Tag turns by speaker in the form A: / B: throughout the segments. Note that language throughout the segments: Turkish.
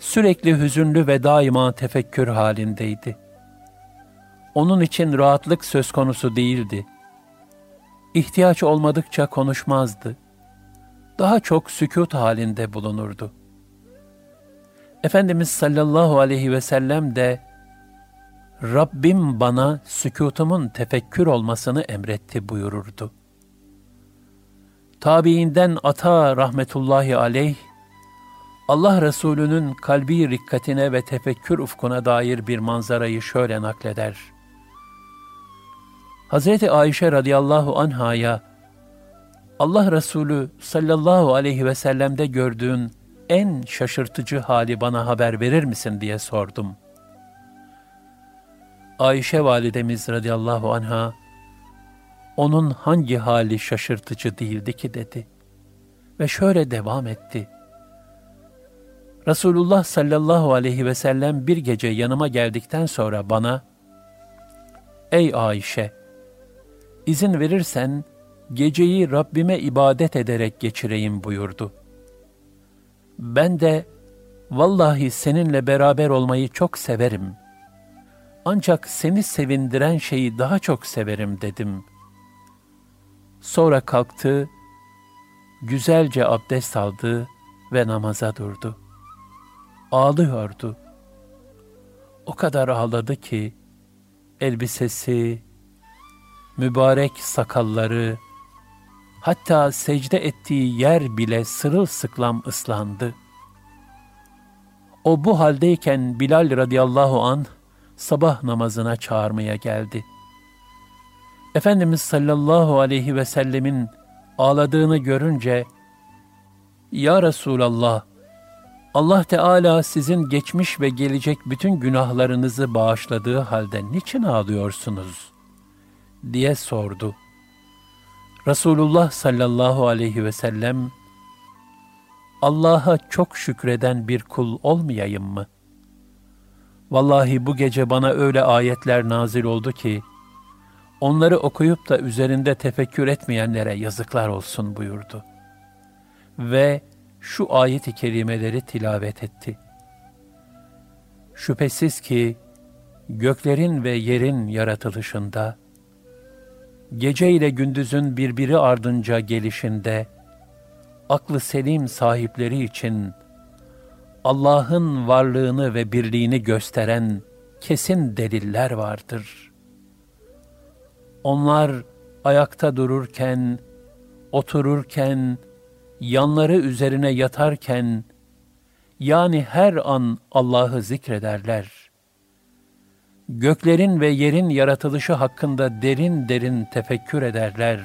A: sürekli hüzünlü ve daima tefekkür halindeydi. Onun için rahatlık söz konusu değildi. İhtiyaç olmadıkça konuşmazdı. Daha çok sükut halinde bulunurdu. Efendimiz sallallahu aleyhi ve sellem de Rabbim bana sükutumun tefekkür olmasını emretti buyururdu. Tabiinden Ata rahmetullahi aleyh, Allah Resulü'nün kalbi rikkatine ve tefekkür ufkuna dair bir manzarayı şöyle nakleder. Hazreti Ayşe radıyallahu anhaya, Allah Resulü sallallahu aleyhi ve sellem'de gördüğün en şaşırtıcı hali bana haber verir misin diye sordum. Ayşe validemiz radıyallahu anha, onun hangi hali şaşırtıcı değildi ki dedi. Ve şöyle devam etti. Resulullah sallallahu aleyhi ve sellem bir gece yanıma geldikten sonra bana, Ey Ayşe! izin verirsen geceyi Rabbime ibadet ederek geçireyim buyurdu. Ben de, vallahi seninle beraber olmayı çok severim. Ancak seni sevindiren şeyi daha çok severim dedim. Sonra kalktı, güzelce abdest aldı ve namaza durdu. Ağlıyordu. O kadar ağladı ki elbisesi, mübarek sakalları, hatta secde ettiği yer bile sırılsıklam ıslandı. O bu haldeyken Bilal radıyallahu an sabah namazına çağırmaya geldi. Efendimiz sallallahu aleyhi ve sellemin ağladığını görünce, Ya Resulallah, Allah Teala sizin geçmiş ve gelecek bütün günahlarınızı bağışladığı halde niçin ağlıyorsunuz? diye sordu. Resulullah sallallahu aleyhi ve sellem, Allah'a çok şükreden bir kul olmayayım mı? Vallahi bu gece bana öyle ayetler nazil oldu ki, onları okuyup da üzerinde tefekkür etmeyenlere yazıklar olsun buyurdu. Ve şu ayet-i kerimeleri tilavet etti. Şüphesiz ki göklerin ve yerin yaratılışında, gece ile gündüzün birbiri ardınca gelişinde, aklı selim sahipleri için Allah'ın varlığını ve birliğini gösteren kesin deliller vardır. Onlar ayakta dururken, otururken, yanları üzerine yatarken, yani her an Allah'ı zikrederler. Göklerin ve yerin yaratılışı hakkında derin derin tefekkür ederler.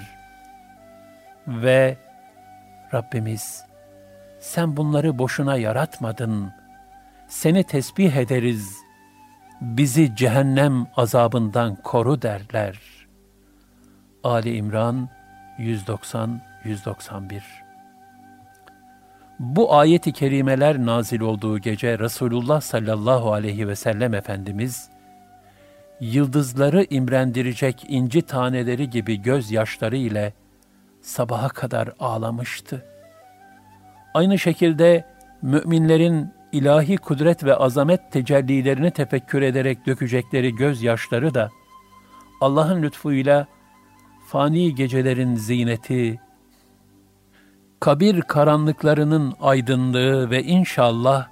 A: Ve Rabbimiz, sen bunları boşuna yaratmadın. Seni tesbih ederiz. Bizi cehennem azabından koru derler. Ali İmran 190-191 Bu ayet-i kerimeler nazil olduğu gece Resulullah sallallahu aleyhi ve sellem Efendimiz, yıldızları imrendirecek inci taneleri gibi gözyaşları ile sabaha kadar ağlamıştı. Aynı şekilde müminlerin ilahi kudret ve azamet tecellilerini tefekkür ederek dökecekleri gözyaşları da Allah'ın lütfuyla fani gecelerin zineti, kabir karanlıklarının aydınlığı ve inşallah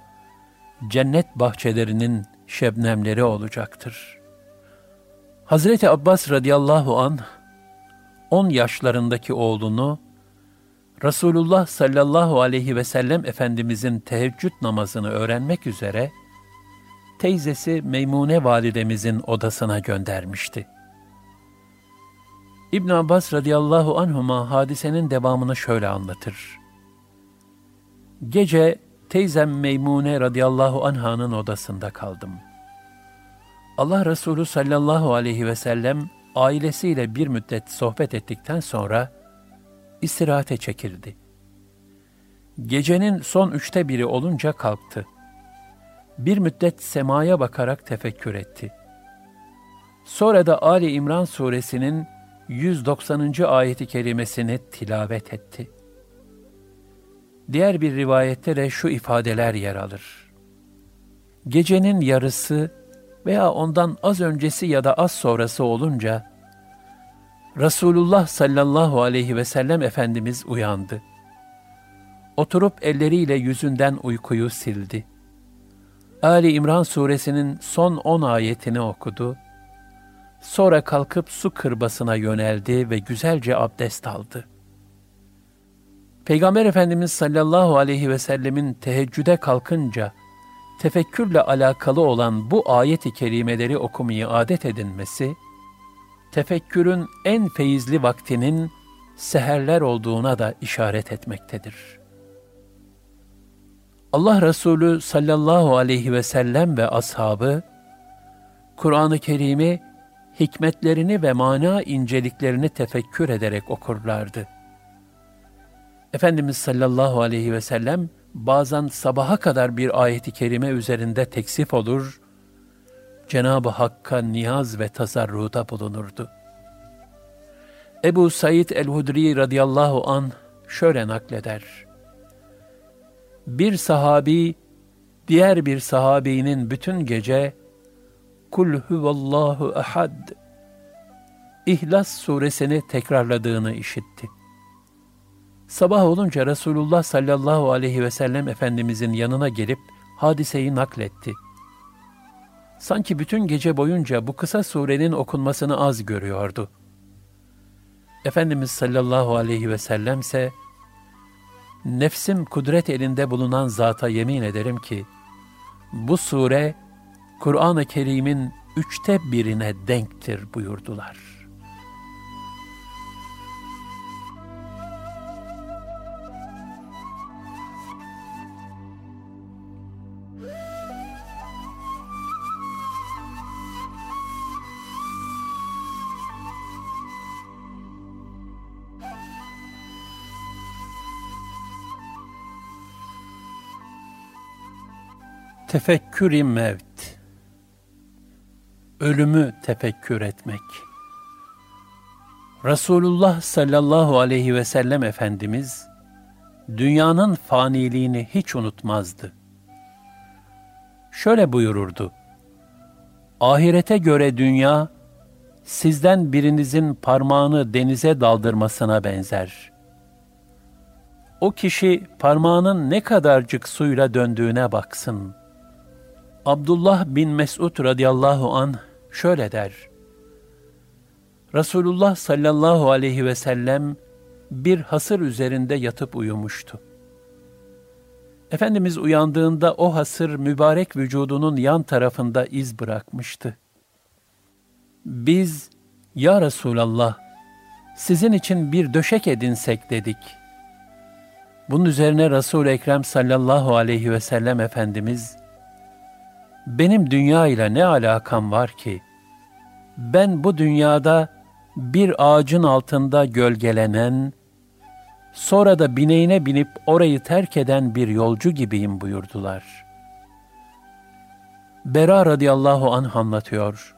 A: cennet bahçelerinin şebnemleri olacaktır. Hazreti Abbas radıyallahu an 10 yaşlarındaki oğlunu Resulullah sallallahu aleyhi ve sellem Efendimizin teheccüd namazını öğrenmek üzere teyzesi Meymune validemizin odasına göndermişti. İbn Abbas radıyallahu anhuma hadisenin devamını şöyle anlatır. Gece teyzem Meymune radıyallahu anhanın odasında kaldım. Allah Resulü sallallahu aleyhi ve sellem ailesiyle bir müddet sohbet ettikten sonra istirahate çekildi. Gecenin son üçte biri olunca kalktı. Bir müddet semaya bakarak tefekkür etti. Sonra da Ali İmran suresinin 190. ayeti kerimesini tilavet etti. Diğer bir rivayette de şu ifadeler yer alır. gecenin yarısı veya ondan az öncesi ya da az sonrası olunca Resulullah sallallahu aleyhi ve sellem Efendimiz uyandı. Oturup elleriyle yüzünden uykuyu sildi. Ali İmran suresinin son on ayetini okudu. Sonra kalkıp su kırbasına yöneldi ve güzelce abdest aldı. Peygamber Efendimiz sallallahu aleyhi ve sellemin teheccüde kalkınca, tefekkürle alakalı olan bu ayet-i kerimeleri okumayı adet edinmesi, tefekkürün en feyizli vaktinin seherler olduğuna da işaret etmektedir. Allah Resulü sallallahu aleyhi ve sellem ve ashabı, Kur'an-ı Kerim'i hikmetlerini ve mana inceliklerini tefekkür ederek okurlardı. Efendimiz sallallahu aleyhi ve sellem bazen sabaha kadar bir ayeti kerime üzerinde teksif olur, Cenab-ı Hakk'a niyaz ve tazarruda bulunurdu. Ebu Said el-Hudri radıyallahu an şöyle nakleder. Bir sahabi, diğer bir sahabinin bütün gece Kul huvallahu ahad İhlas suresini tekrarladığını işitti. Sabah olunca Resulullah sallallahu aleyhi ve sellem Efendimizin yanına gelip hadiseyi nakletti. Sanki bütün gece boyunca bu kısa surenin okunmasını az görüyordu. Efendimiz sallallahu aleyhi ve sellem ise nefsim kudret elinde bulunan zata yemin ederim ki bu sure Kur'an-ı Kerim'in üçte birine denktir buyurdular.'' Tefekkür-i mevt Ölümü tefekkür etmek Resulullah sallallahu aleyhi ve sellem Efendimiz, dünyanın faniliğini hiç unutmazdı. Şöyle buyururdu, Ahirete göre dünya, sizden birinizin parmağını denize daldırmasına benzer. O kişi parmağının ne kadarcık suyla döndüğüne baksın.'' Abdullah bin Mesud radıyallahu an şöyle der. Resulullah sallallahu aleyhi ve sellem bir hasır üzerinde yatıp uyumuştu. Efendimiz uyandığında o hasır mübarek vücudunun yan tarafında iz bırakmıştı. Biz, Ya Resulallah, sizin için bir döşek edinsek dedik. Bunun üzerine Resul-i Ekrem sallallahu aleyhi ve sellem Efendimiz, benim dünya ile ne alakam var ki? Ben bu dünyada bir ağacın altında gölgelenen, sonra da bineğine binip orayı terk eden bir yolcu gibiyim buyurdular. Bera radıyallahu anh anlatıyor.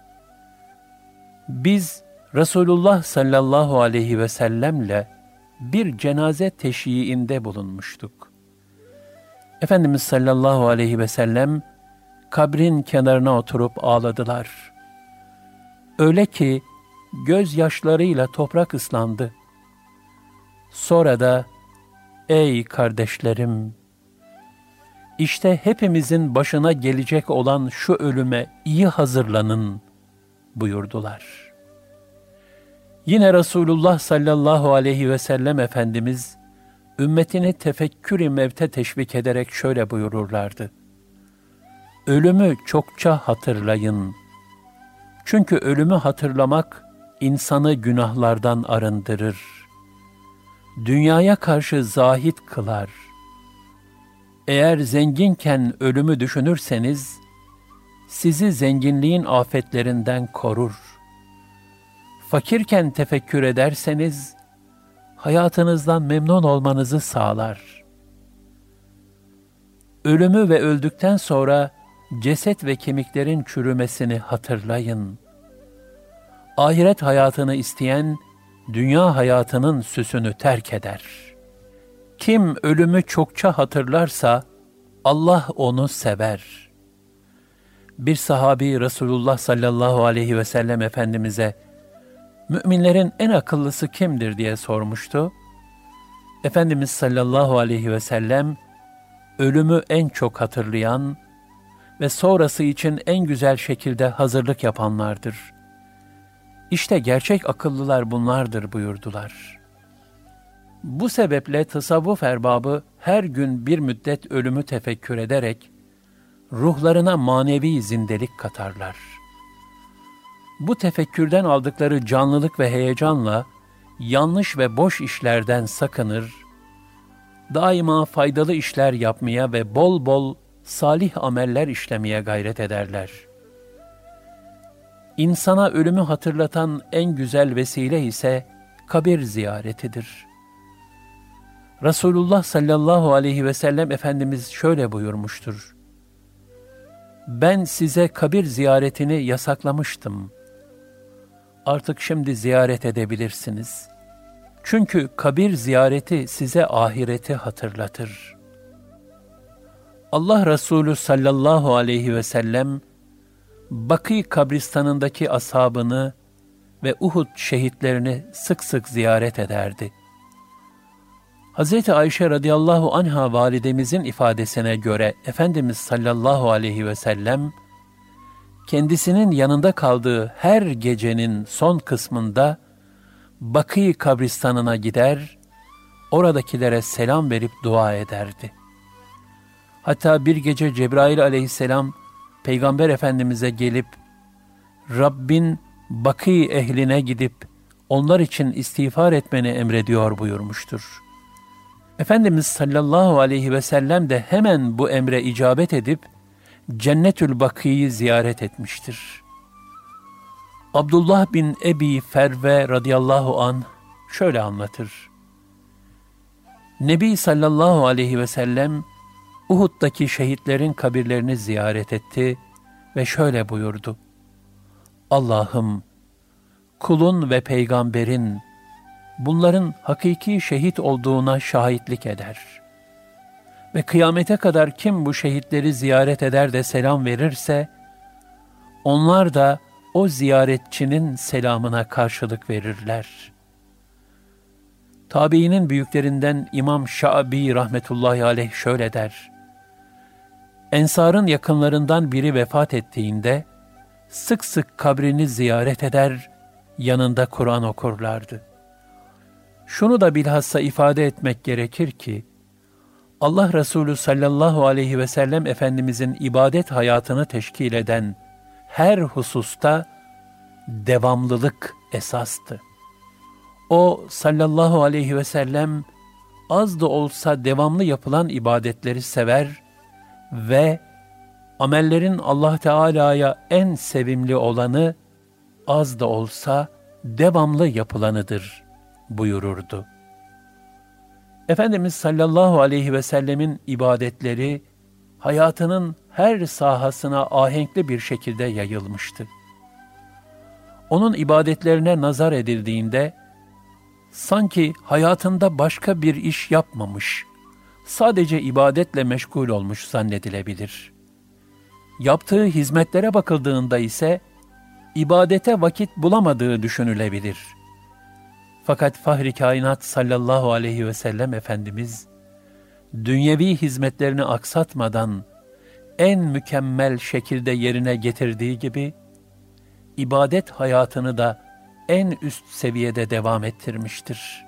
A: Biz Resulullah sallallahu aleyhi ve sellemle bir cenaze teşyiğinde bulunmuştuk. Efendimiz sallallahu aleyhi ve sellem kabrin kenarına oturup ağladılar. Öyle ki gözyaşlarıyla toprak ıslandı. Sonra da ey kardeşlerim işte hepimizin başına gelecek olan şu ölüme iyi hazırlanın buyurdular. Yine Resulullah sallallahu aleyhi ve sellem Efendimiz ümmetini tefekkür-i mevte teşvik ederek şöyle buyururlardı. Ölümü çokça hatırlayın. Çünkü ölümü hatırlamak insanı günahlardan arındırır. Dünyaya karşı zahit kılar. Eğer zenginken ölümü düşünürseniz, sizi zenginliğin afetlerinden korur. Fakirken tefekkür ederseniz, hayatınızdan memnun olmanızı sağlar. Ölümü ve öldükten sonra ceset ve kemiklerin çürümesini hatırlayın. Ahiret hayatını isteyen, dünya hayatının süsünü terk eder. Kim ölümü çokça hatırlarsa, Allah onu sever. bir sahabi Resulullah sallallahu aleyhi ve sellem Efendimiz'e müminlerin en akıllısı kimdir diye sormuştu. Efendimiz sallallahu aleyhi ve sellem ölümü en çok hatırlayan ve sonrası için en güzel şekilde hazırlık yapanlardır. İşte gerçek akıllılar bunlardır buyurdular. Bu sebeple tasavvuf erbabı her gün bir müddet ölümü tefekkür ederek ruhlarına manevi zindelik katarlar. Bu tefekkürden aldıkları canlılık ve heyecanla yanlış ve boş işlerden sakınır, daima faydalı işler yapmaya ve bol bol salih ameller işlemeye gayret ederler. İnsana ölümü hatırlatan en güzel vesile ise kabir ziyaretidir. Resulullah sallallahu aleyhi ve sellem Efendimiz şöyle buyurmuştur. Ben size kabir ziyaretini yasaklamıştım. Artık şimdi ziyaret edebilirsiniz. Çünkü kabir ziyareti size ahireti hatırlatır. Allah Resulü sallallahu aleyhi ve sellem, Bakı kabristanındaki ashabını ve Uhud şehitlerini sık sık ziyaret ederdi. Hz. Ayşe radıyallahu anha validemizin ifadesine göre Efendimiz sallallahu aleyhi ve sellem, kendisinin yanında kaldığı her gecenin son kısmında Bakı kabristanına gider, oradakilere selam verip dua ederdi. Hatta bir gece Cebrail aleyhisselam Peygamber Efendimiz'e gelip, Rabbin Bakı ehline gidip onlar için istiğfar etmeni emrediyor buyurmuştur. Efendimiz sallallahu aleyhi ve sellem de hemen bu emre icabet edip, Cennetül Bakı'yı ziyaret etmiştir. Abdullah bin Ebi Ferve radıyallahu an şöyle anlatır. Nebi sallallahu aleyhi ve sellem Uhud'daki şehitlerin kabirlerini ziyaret etti ve şöyle buyurdu. Allah'ım, kulun ve peygamberin bunların hakiki şehit olduğuna şahitlik eder. Ve kıyamete kadar kim bu şehitleri ziyaret eder de selam verirse, onlar da o ziyaretçinin selamına karşılık verirler. Tabiinin büyüklerinden İmam Şabi rahmetullahi aleyh şöyle der. Ensarın yakınlarından biri vefat ettiğinde sık sık kabrini ziyaret eder, yanında Kur'an okurlardı. Şunu da bilhassa ifade etmek gerekir ki, Allah Resulü sallallahu aleyhi ve sellem Efendimizin ibadet hayatını teşkil eden her hususta devamlılık esastı. O sallallahu aleyhi ve sellem az da olsa devamlı yapılan ibadetleri sever ve amellerin Allah Teala'ya en sevimli olanı az da olsa devamlı yapılanıdır buyururdu. Efendimiz sallallahu aleyhi ve sellemin ibadetleri hayatının her sahasına ahenkli bir şekilde yayılmıştı. Onun ibadetlerine nazar edildiğinde sanki hayatında başka bir iş yapmamış, sadece ibadetle meşgul olmuş zannedilebilir. Yaptığı hizmetlere bakıldığında ise ibadete vakit bulamadığı düşünülebilir. Fakat Fahri Kainat sallallahu aleyhi ve sellem Efendimiz, dünyevi hizmetlerini aksatmadan en mükemmel şekilde yerine getirdiği gibi, ibadet hayatını da en üst seviyede devam ettirmiştir.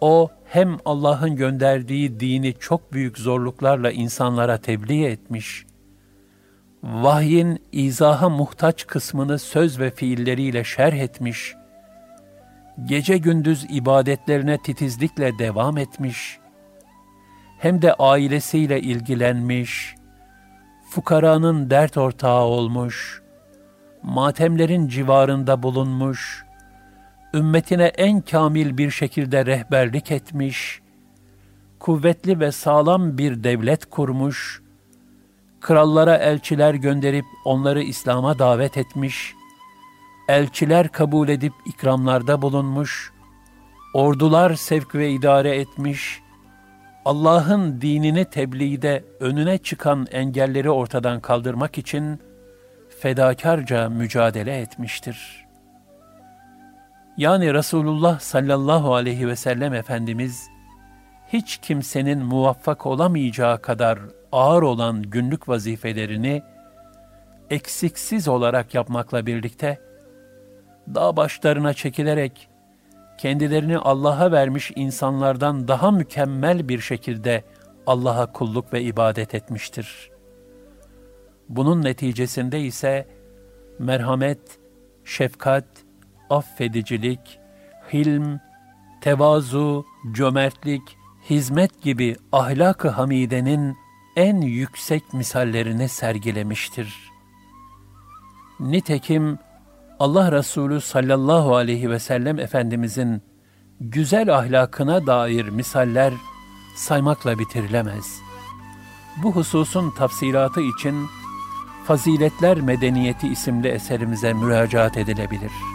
A: O hem Allah'ın gönderdiği dini çok büyük zorluklarla insanlara tebliğ etmiş, vahyin izaha muhtaç kısmını söz ve fiilleriyle şerh etmiş, gece gündüz ibadetlerine titizlikle devam etmiş, hem de ailesiyle ilgilenmiş, fukaranın dert ortağı olmuş, matemlerin civarında bulunmuş, ümmetine en kamil bir şekilde rehberlik etmiş, kuvvetli ve sağlam bir devlet kurmuş, krallara elçiler gönderip onları İslam'a davet etmiş, elçiler kabul edip ikramlarda bulunmuş, ordular sevk ve idare etmiş, Allah'ın dinini tebliğde önüne çıkan engelleri ortadan kaldırmak için fedakarca mücadele etmiştir. Yani Resulullah sallallahu aleyhi ve sellem Efendimiz, hiç kimsenin muvaffak olamayacağı kadar ağır olan günlük vazifelerini eksiksiz olarak yapmakla birlikte, dağ başlarına çekilerek kendilerini Allah'a vermiş insanlardan daha mükemmel bir şekilde Allah'a kulluk ve ibadet etmiştir. Bunun neticesinde ise merhamet, şefkat, affedicilik, hilm, tevazu, cömertlik, hizmet gibi ahlak-ı hamidenin en yüksek misallerini sergilemiştir. Nitekim Allah Resulü sallallahu aleyhi ve sellem Efendimizin güzel ahlakına dair misaller saymakla bitirilemez. Bu hususun tafsilatı için Faziletler Medeniyeti isimli eserimize müracaat edilebilir.''